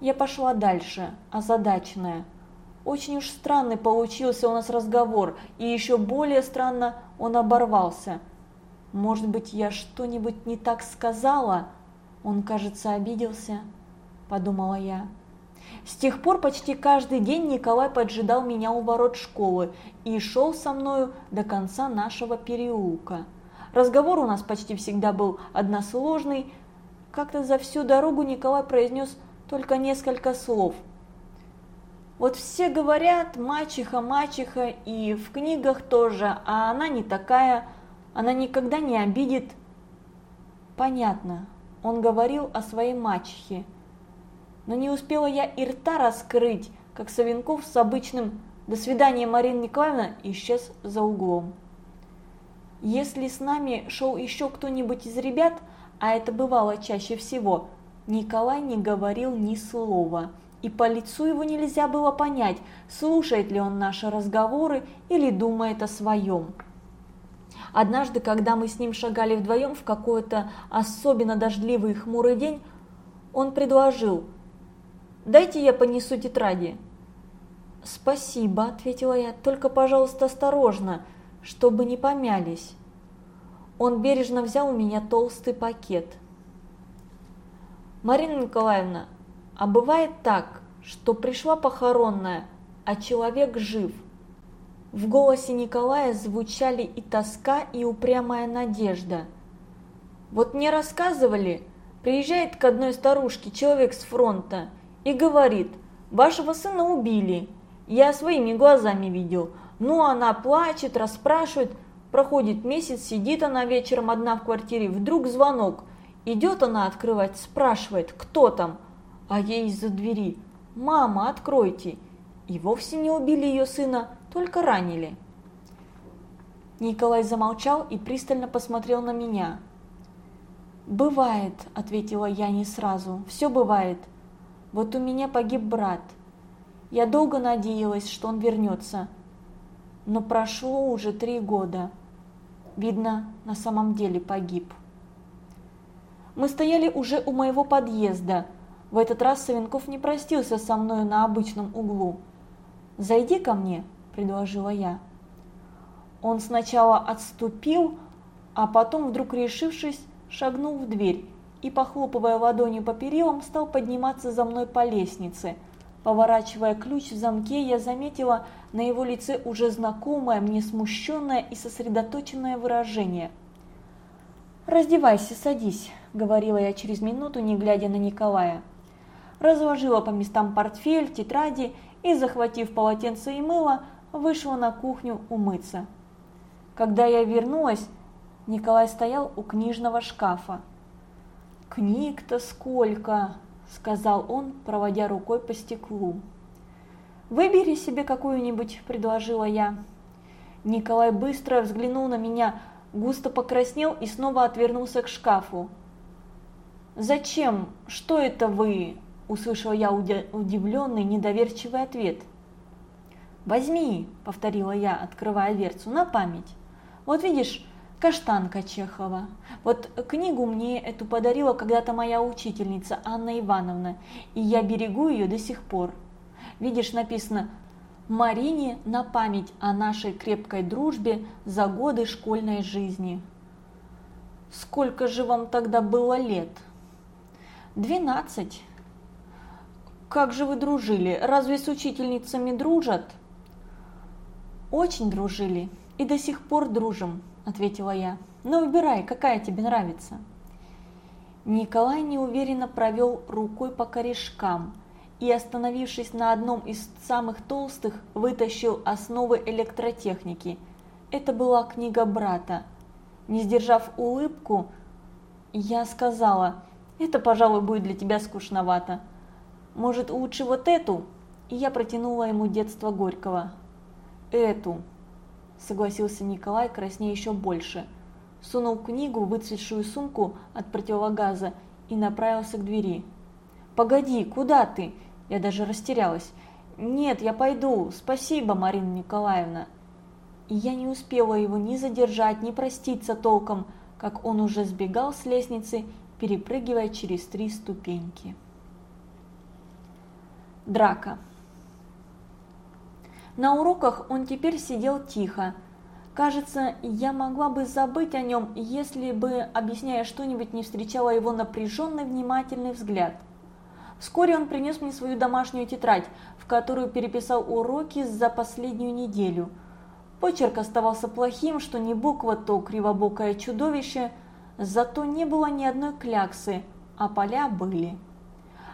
[SPEAKER 1] Я пошла дальше, озадаченная. Очень уж странный получился у нас разговор, и еще более странно он оборвался – может быть, я что-нибудь не так сказала? Он, кажется, обиделся, подумала я. С тех пор почти каждый день Николай поджидал меня у ворот школы и шел со мною до конца нашего переулка. Разговор у нас почти всегда был односложный. Как-то за всю дорогу Николай произнес только несколько слов. Вот все говорят мачеха, мачеха и в книгах тоже, а она не такая, она никогда не обидит. Понятно, он говорил о своей мачехе. Но не успела я и рта раскрыть, как Савенков с обычным «До свидания, Марина Николаевна» исчез за углом. Если с нами шел еще кто-нибудь из ребят, а это бывало чаще всего, Николай не говорил ни слова, и по лицу его нельзя было понять, слушает ли он наши разговоры или думает о своем. Однажды, когда мы с ним шагали вдвоем в какой-то особенно дождливый и хмурый день, он предложил «Дайте я понесу тетради». «Спасибо», – ответила я, – «только, пожалуйста, осторожно, чтобы не помялись». Он бережно взял у меня толстый пакет. «Марина Николаевна, а бывает так, что пришла похоронная, а человек жив?» В голосе Николая звучали и тоска, и упрямая надежда. «Вот мне рассказывали, приезжает к одной старушке человек с фронта и говорит, вашего сына убили. Я своими глазами видел. Ну, она плачет, расспрашивает, проходит месяц, сидит она вечером одна в квартире, вдруг звонок. Идет она открывать, спрашивает, кто там, а ей из-за двери, «Мама, откройте!» И вовсе не убили ее сына, только ранили. Николай замолчал и пристально посмотрел на меня. «Бывает», – ответила я не сразу, – «все бывает. Вот у меня погиб брат. Я долго надеялась, что он вернется. Но прошло уже три года. Видно, на самом деле погиб». Мы стояли уже у моего подъезда. В этот раз Савенков не простился со мной на обычном углу. «Зайди ко мне», – предложила я. Он сначала отступил, а потом, вдруг решившись, шагнул в дверь и, похлопывая ладонью по перилам, стал подниматься за мной по лестнице. Поворачивая ключ в замке, я заметила на его лице уже знакомое, мне смущенное и сосредоточенное выражение. «Раздевайся, садись», – говорила я через минуту, не глядя на Николая. Разложила по местам портфель, тетради и, захватив полотенце и мыло, вышла на кухню умыться. Когда я вернулась, Николай стоял у книжного шкафа. «Книг-то сколько!» – сказал он, проводя рукой по стеклу. «Выбери себе какую-нибудь», – предложила я. Николай быстро взглянул на меня, густо покраснел и снова отвернулся к шкафу. «Зачем? Что это вы?» – услышал я удивленный, недоверчивый ответ – «Возьми», – повторила я, открывая дверцу, – «на память. Вот видишь, каштанка Чехова. Вот книгу мне эту подарила когда-то моя учительница Анна Ивановна, и я берегу ее до сих пор. Видишь, написано «Марине на память о нашей крепкой дружбе за годы школьной жизни». Сколько же вам тогда было лет? Двенадцать. Как же вы дружили? Разве с учительницами дружат? «Очень дружили и до сих пор дружим», – ответила я. «Но выбирай, какая тебе нравится». Николай неуверенно провел рукой по корешкам и, остановившись на одном из самых толстых, вытащил основы электротехники. Это была книга брата. Не сдержав улыбку, я сказала, «Это, пожалуй, будет для тебя скучновато. Может, лучше вот эту?» И я протянула ему детство Горького. «Эту», – согласился Николай, краснее еще больше. Сунул книгу в выцветшую сумку от противогаза и направился к двери. «Погоди, куда ты?» Я даже растерялась. «Нет, я пойду. Спасибо, Марина Николаевна». И я не успела его ни задержать, ни проститься толком, как он уже сбегал с лестницы, перепрыгивая через три ступеньки. Драка. На уроках он теперь сидел тихо. Кажется, я могла бы забыть о нем, если бы, объясняя что-нибудь, не встречала его напряженный внимательный взгляд. Вскоре он принес мне свою домашнюю тетрадь, в которую переписал уроки за последнюю неделю. Почерк оставался плохим, что не буква, то кривобокое чудовище, зато не было ни одной кляксы, а поля были.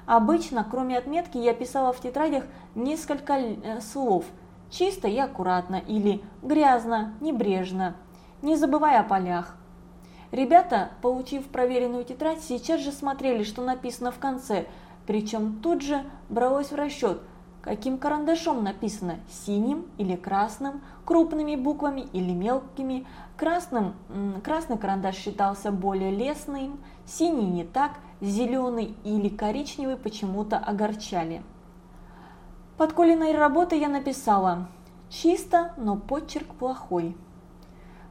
[SPEAKER 1] Обычно, кроме отметки, я писала в тетрадях несколько э, слов – чисто и аккуратно или грязно, небрежно, не забывая о полях. Ребята, получив проверенную тетрадь, сейчас же смотрели, что написано в конце, причем тут же бралось в расчет, каким карандашом написано, синим или красным, крупными буквами или мелкими. Красным, красный карандаш считался более лесным, синий не так, зеленый или коричневый почему-то огорчали. Под Колиной работой я написала «Чисто, но почерк плохой».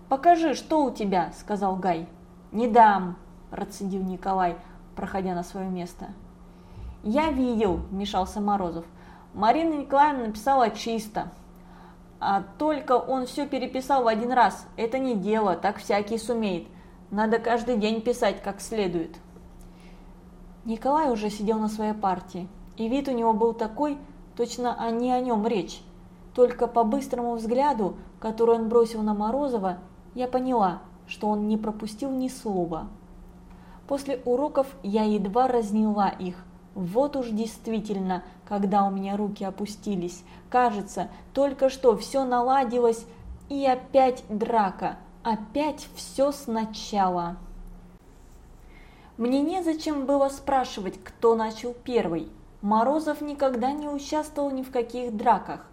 [SPEAKER 1] «Покажи, что у тебя», – сказал Гай. «Не дам», – процедил Николай, проходя на свое место. «Я видел», – вмешался Морозов. Марина Николаевна написала чисто. А только он все переписал в один раз. Это не дело, так всякий сумеет. Надо каждый день писать как следует. Николай уже сидел на своей партии, и вид у него был такой, точно а не о нем речь. Только по быстрому взгляду, который он бросил на Морозова, я поняла, что он не пропустил ни слова. После уроков я едва разняла их. Вот уж действительно, когда у меня руки опустились, кажется, только что все наладилось, и опять драка, опять все сначала. Мне незачем было спрашивать, кто начал первый. Морозов никогда не участвовал ни в каких драках.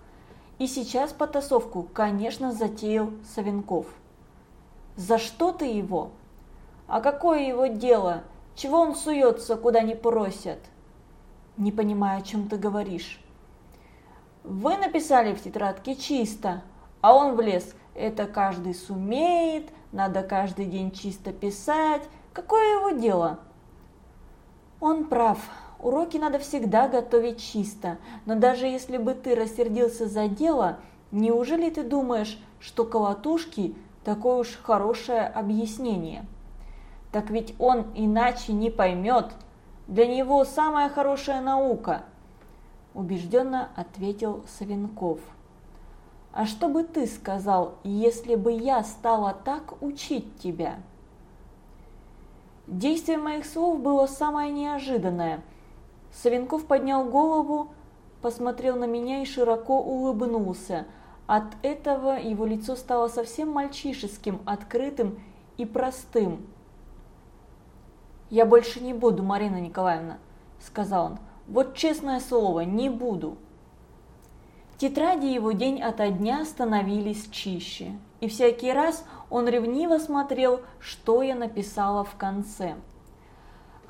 [SPEAKER 1] И сейчас потасовку, конечно, затеял Савенков. За что ты его? А какое его дело? Чего он суется, куда не просят? Не понимаю, о чем ты говоришь. Вы написали в тетрадке чисто, а он влез. Это каждый сумеет, надо каждый день чисто писать. Какое его дело? Он прав. Уроки надо всегда готовить чисто. Но даже если бы ты рассердился за дело, неужели ты думаешь, что колотушки такое уж хорошее объяснение? Так ведь он иначе не поймет. Для него самая хорошая наука, убежденно ответил Савенков. А что бы ты сказал, если бы я стала так учить тебя? Действие моих слов было самое неожиданное. Савенков поднял голову, посмотрел на меня и широко улыбнулся. От этого его лицо стало совсем мальчишеским, открытым и простым. «Я больше не буду, Марина Николаевна», – сказал он. «Вот честное слово, не буду». Тетради его день ото дня становились чище, и всякий раз он ревниво смотрел, что я написала в конце.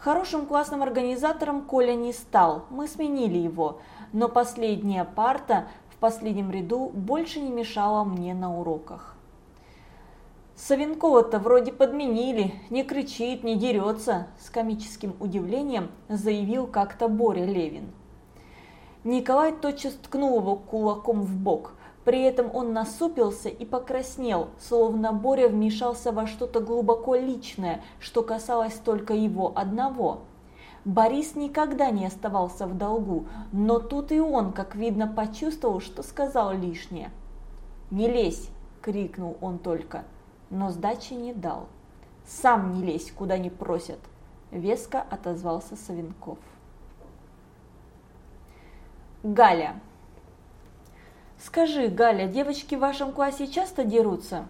[SPEAKER 1] Хорошим классным организатором Коля не стал, мы сменили его, но последняя парта в последнем ряду больше не мешала мне на уроках. Савенкова-то вроде подменили, не кричит, не дерется, с комическим удивлением заявил как-то Боря Левин. Николай тотчас ткнул его кулаком в бок. При этом он насупился и покраснел, словно Боря вмешался во что-то глубоко личное, что касалось только его одного. Борис никогда не оставался в долгу, но тут и он, как видно, почувствовал, что сказал лишнее. «Не лезь!» – крикнул он только но сдачи не дал. «Сам не лезь, куда не просят», – веско отозвался Савенков. Галя. «Скажи, Галя, девочки в вашем классе часто дерутся?»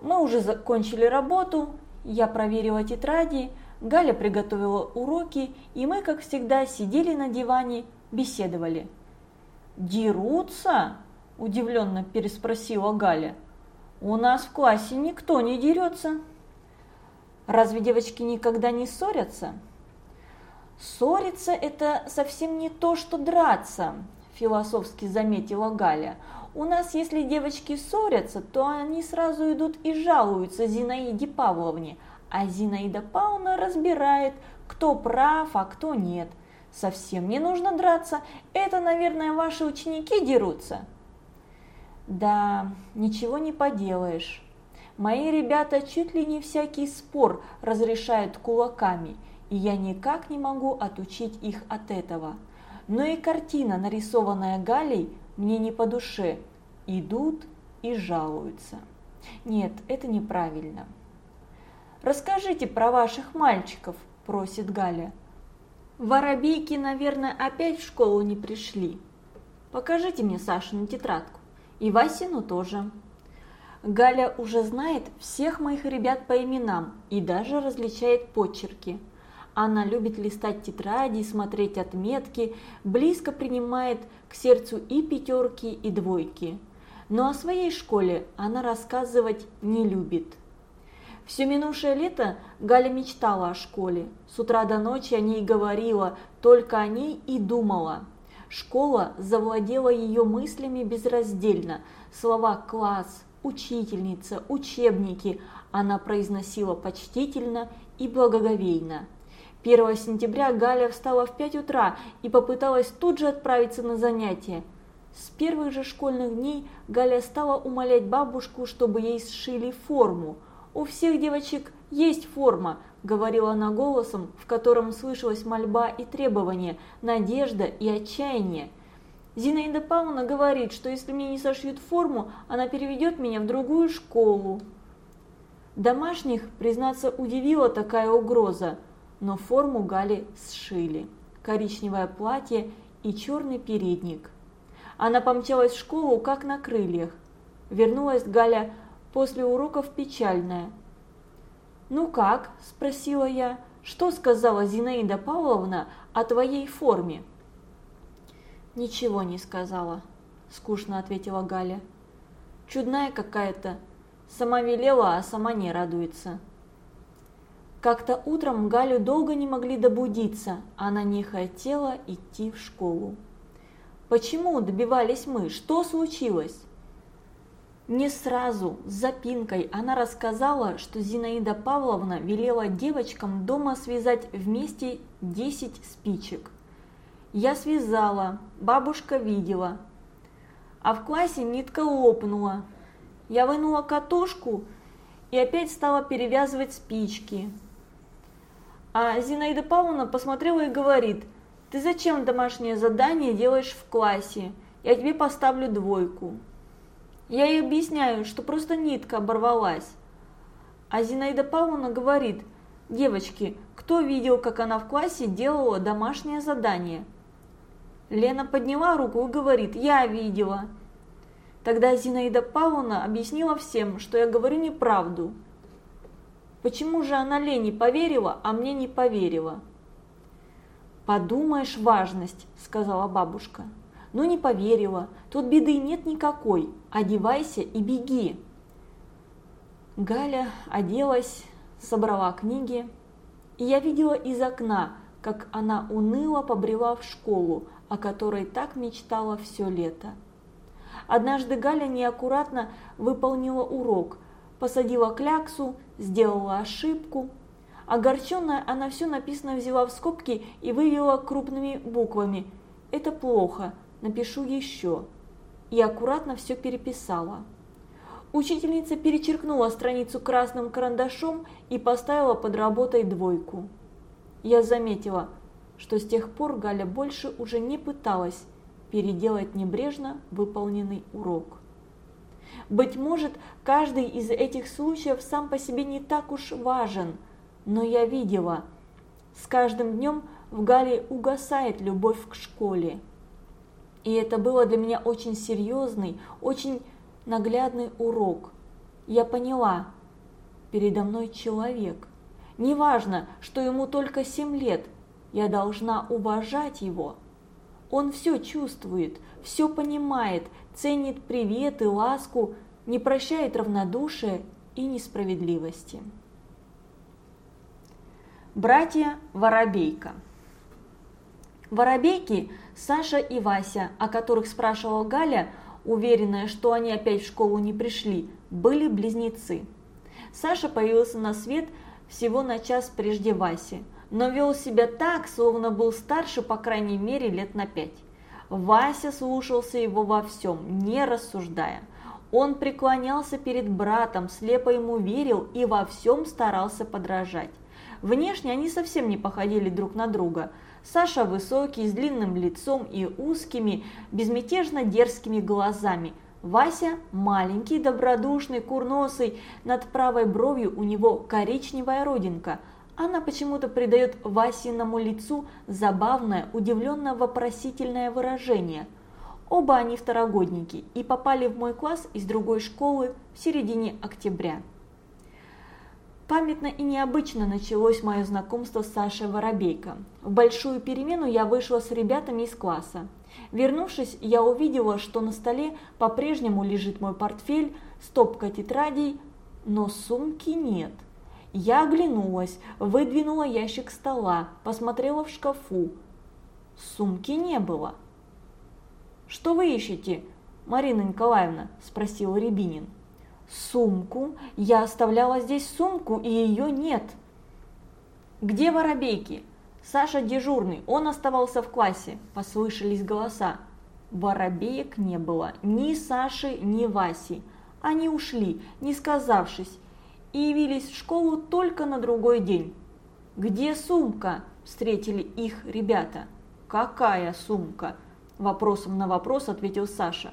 [SPEAKER 1] Мы уже закончили работу, я проверила тетради, Галя приготовила уроки, и мы, как всегда, сидели на диване, беседовали. «Дерутся?» – удивленно переспросила Галя. У нас в классе никто не дерется. Разве девочки никогда не ссорятся? Ссориться – это совсем не то, что драться, философски заметила Галя. У нас, если девочки ссорятся, то они сразу идут и жалуются Зинаиде Павловне, а Зинаида Павловна разбирает, кто прав, а кто нет. Совсем не нужно драться, это, наверное, ваши ученики дерутся. Да, ничего не поделаешь. Мои ребята чуть ли не всякий спор разрешают кулаками, и я никак не могу отучить их от этого. Но и картина, нарисованная Галей, мне не по душе. Идут и жалуются. Нет, это неправильно. «Расскажите про ваших мальчиков», – просит Галя. «Воробейки, наверное, опять в школу не пришли. Покажите мне Сашину тетрадку». И Васину тоже. Галя уже знает всех моих ребят по именам и даже различает почерки. Она любит листать тетради, смотреть отметки, близко принимает к сердцу и пятерки, и двойки. Но о своей школе она рассказывать не любит. Все минувшее лето Галя мечтала о школе. С утра до ночи о ней говорила, только о ней и думала. Школа завладела ее мыслями безраздельно. Слова «класс», «учительница», «учебники» она произносила почтительно и благоговейно. 1 сентября Галя встала в 5 утра и попыталась тут же отправиться на занятия. С первых же школьных дней Галя стала умолять бабушку, чтобы ей сшили форму. «У всех девочек есть форма», – говорила она голосом, в котором слышалась мольба и требование, надежда и отчаяние. Зинаида Павловна говорит, что если мне не сошьют форму, она переведет меня в другую школу. Домашних, признаться, удивила такая угроза – но форму Гали сшили. Коричневое платье и черный передник. Она помчалась в школу, как на крыльях. Вернулась Галя после уроков печальная. «Ну как?» – спросила я. «Что сказала Зинаида Павловна о твоей форме?» «Ничего не сказала», – скучно ответила Галя. «Чудная какая-то. Сама велела, а сама не радуется». Как-то утром Галю долго не могли добудиться, она не хотела идти в школу. Почему добивались мы? Что случилось? Не сразу, с запинкой, она рассказала, что Зинаида Павловна велела девочкам дома связать вместе 10 спичек. Я связала, бабушка видела. А в классе нитка лопнула. Я вынула катушку и опять стала перевязывать спички. А Зинаида Павловна посмотрела и говорит, «Ты зачем домашнее задание делаешь в классе? Я тебе поставлю двойку». Я ей объясняю, что просто нитка оборвалась. А Зинаида Павловна говорит, «Девочки, кто видел, как она в классе делала домашнее задание?» Лена подняла руку и говорит, «Я видела». Тогда Зинаида Павловна объяснила всем, что я говорю неправду. Почему же она Лене поверила, а мне не поверила? «Подумаешь, важность», – сказала бабушка. «Ну не поверила, тут беды нет никакой, одевайся и беги». Галя оделась, собрала книги, и я видела из окна, как она уныло побрела в школу, о которой так мечтала все лето. Однажды Галя неаккуратно выполнила урок, посадила кляксу, сделала ошибку. Огорченная, она все написано взяла в скобки и вывела крупными буквами. «Это плохо, напишу еще». И аккуратно все переписала. Учительница перечеркнула страницу красным карандашом и поставила под работой двойку. Я заметила, что с тех пор Галя больше уже не пыталась переделать небрежно выполненный урок. Быть может, каждый из этих случаев сам по себе не так уж важен, но я видела, с каждым днем в Гале угасает любовь к школе. И это было для меня очень серьезный, очень наглядный урок. Я поняла, передо мной человек. Неважно, что ему только семь лет, я должна уважать его. Он все чувствует, все понимает, ценит привет и ласку, не прощает равнодушия и несправедливости. Братья Воробейка Воробейки Саша и Вася, о которых спрашивала Галя, уверенная, что они опять в школу не пришли, были близнецы. Саша появился на свет всего на час прежде Васи – но вел себя так, словно был старше по крайней мере лет на пять. Вася слушался его во всем, не рассуждая. Он преклонялся перед братом, слепо ему верил и во всем старался подражать. Внешне они совсем не походили друг на друга. Саша высокий, с длинным лицом и узкими, безмятежно дерзкими глазами. Вася маленький, добродушный, курносый, над правой бровью у него коричневая родинка – она почему-то придает Васиному лицу забавное, удивленно-вопросительное выражение. Оба они второгодники и попали в мой класс из другой школы в середине октября. Памятно и необычно началось мое знакомство с Сашей Воробейко. В большую перемену я вышла с ребятами из класса. Вернувшись, я увидела, что на столе по-прежнему лежит мой портфель, стопка тетрадей, но сумки нет. Я оглянулась, выдвинула ящик стола, посмотрела в шкафу. Сумки не было. «Что вы ищете, Марина Николаевна?» – спросил Рябинин. «Сумку. Я оставляла здесь сумку, и ее нет». «Где воробейки?» «Саша дежурный, он оставался в классе», – послышались голоса. Воробеек не было, ни Саши, ни Васи. Они ушли, не сказавшись, и явились в школу только на другой день. «Где сумка?» – встретили их ребята. «Какая сумка?» – вопросом на вопрос ответил Саша.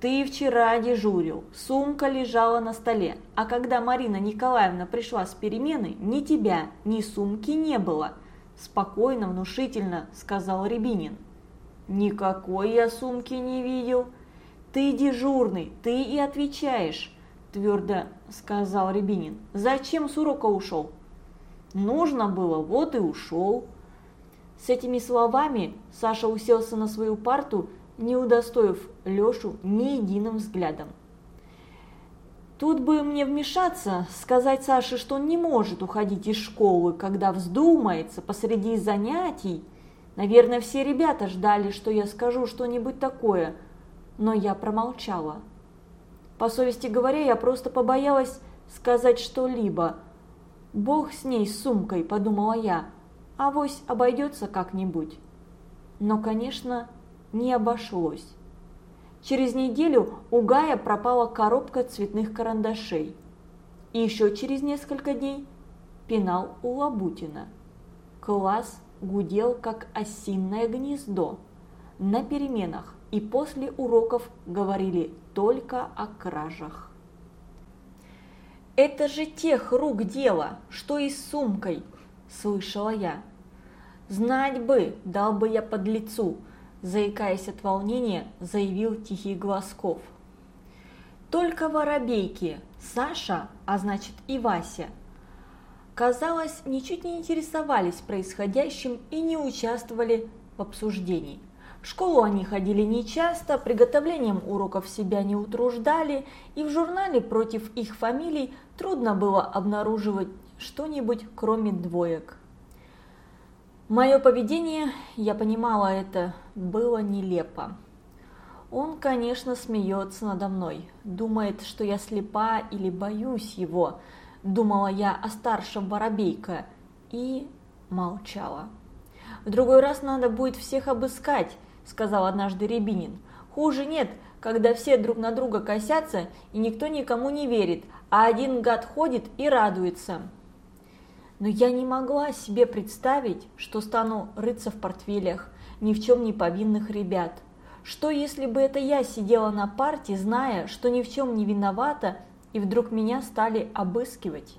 [SPEAKER 1] «Ты вчера дежурил, сумка лежала на столе, а когда Марина Николаевна пришла с перемены, ни тебя, ни сумки не было», – спокойно, внушительно сказал Рябинин. «Никакой я сумки не видел», «Ты дежурный, ты и отвечаешь», – твердо сказал Рябинин. «Зачем с урока ушел?» «Нужно было, вот и ушел». С этими словами Саша уселся на свою парту, не удостоив Лешу ни единым взглядом. Тут бы мне вмешаться, сказать Саше, что он не может уходить из школы, когда вздумается посреди занятий. Наверное, все ребята ждали, что я скажу что-нибудь такое – но я промолчала. По совести говоря, я просто побоялась сказать что-либо. «Бог с ней, с сумкой», – подумала я, – «авось обойдется как-нибудь». Но, конечно, не обошлось. Через неделю у Гая пропала коробка цветных карандашей. И еще через несколько дней пенал у Лабутина. Класс гудел, как осинное гнездо. На переменах и после уроков говорили только о кражах. «Это же тех рук дело, что и с сумкой!» – слышала я. «Знать бы, дал бы я под лицу!» – заикаясь от волнения, заявил Тихий Глазков. Только воробейки, Саша, а значит и Вася, казалось, ничуть не интересовались происходящим и не участвовали в обсуждении – в школу они ходили нечасто, приготовлением уроков себя не утруждали, и в журнале против их фамилий трудно было обнаруживать что-нибудь, кроме двоек. Мое поведение, я понимала это, было нелепо. Он, конечно, смеется надо мной, думает, что я слепа или боюсь его, думала я о старшем Воробейко и молчала. В другой раз надо будет всех обыскать, – сказал однажды Рябинин. «Хуже нет, когда все друг на друга косятся и никто никому не верит, а один гад ходит и радуется». Но я не могла себе представить, что стану рыться в портфелях ни в чем не повинных ребят. Что если бы это я сидела на парте, зная, что ни в чем не виновата, и вдруг меня стали обыскивать?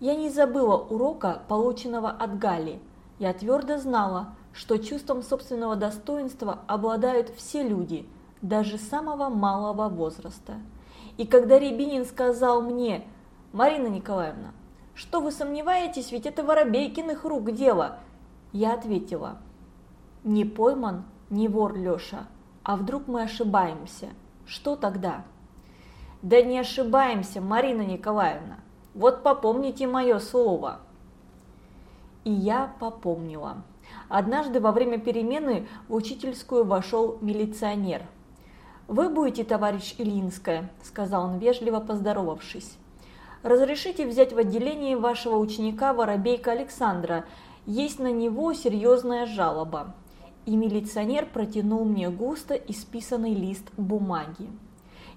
[SPEAKER 1] Я не забыла урока, полученного от Гали. Я твердо знала, что чувством собственного достоинства обладают все люди, даже самого малого возраста. И когда Рябинин сказал мне, «Марина Николаевна, что вы сомневаетесь, ведь это Воробейкиных рук дело», я ответила, «Не пойман, не вор Леша, а вдруг мы ошибаемся? Что тогда?» «Да не ошибаемся, Марина Николаевна, вот попомните мое слово». И я попомнила. Однажды во время перемены в учительскую вошел милиционер. «Вы будете, товарищ Ильинская», – сказал он вежливо, поздоровавшись. «Разрешите взять в отделении вашего ученика Воробейка Александра. Есть на него серьезная жалоба». И милиционер протянул мне густо исписанный лист бумаги.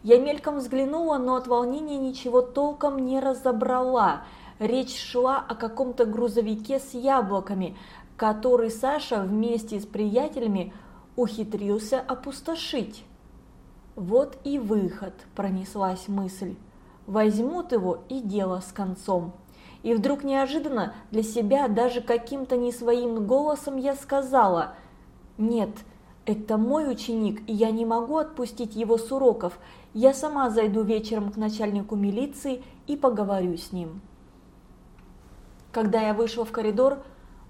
[SPEAKER 1] Я мельком взглянула, но от волнения ничего толком не разобрала. Речь шла о каком-то грузовике с яблоками, который Саша вместе с приятелями ухитрился опустошить. Вот и выход, пронеслась мысль. Возьмут его и дело с концом. И вдруг неожиданно для себя даже каким-то не своим голосом я сказала «Нет, это мой ученик, и я не могу отпустить его с уроков. Я сама зайду вечером к начальнику милиции и поговорю с ним. Когда я вышла в коридор,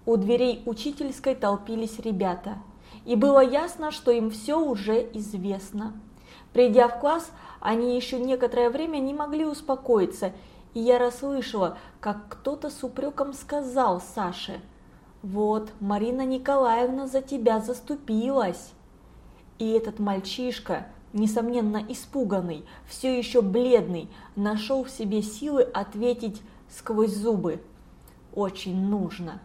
[SPEAKER 1] у дверей учительской толпились ребята, и было ясно, что им все уже известно. Придя в класс, они еще некоторое время не могли успокоиться, и я расслышала, как кто-то с упреком сказал Саше, «Вот, Марина Николаевна за тебя заступилась». И этот мальчишка, несомненно испуганный, все еще бледный, нашел в себе силы ответить сквозь зубы. «Очень нужно».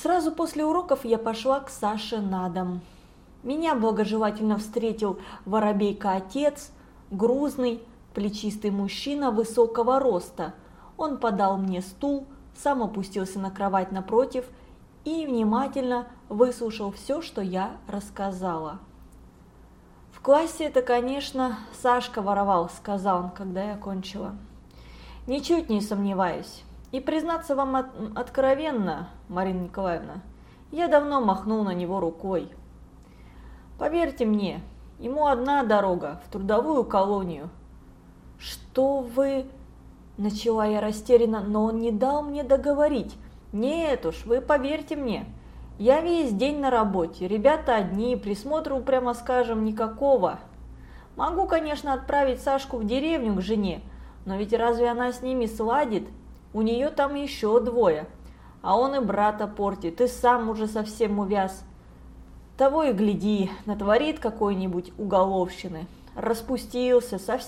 [SPEAKER 1] Сразу после уроков я пошла к Саше на дом. Меня благожелательно встретил воробейка-отец, грузный, плечистый мужчина высокого роста. Он подал мне стул, сам опустился на кровать напротив и внимательно выслушал все, что я рассказала. «В классе это, конечно, Сашка воровал», – сказал он, когда я кончила. «Ничуть не сомневаюсь. И признаться вам от откровенно, Марина Николаевна, я давно махнул на него рукой. Поверьте мне, ему одна дорога в трудовую колонию. Что вы... Начала я растерянно, но он не дал мне договорить. Нет уж, вы поверьте мне, я весь день на работе, ребята одни, присмотру, прямо скажем, никакого. Могу, конечно, отправить Сашку в деревню к жене, но ведь разве она с ними сладит? У нее там еще двое, а он и брата портит, и сам уже совсем увяз. Того и гляди, натворит какой-нибудь уголовщины. Распустился, совсем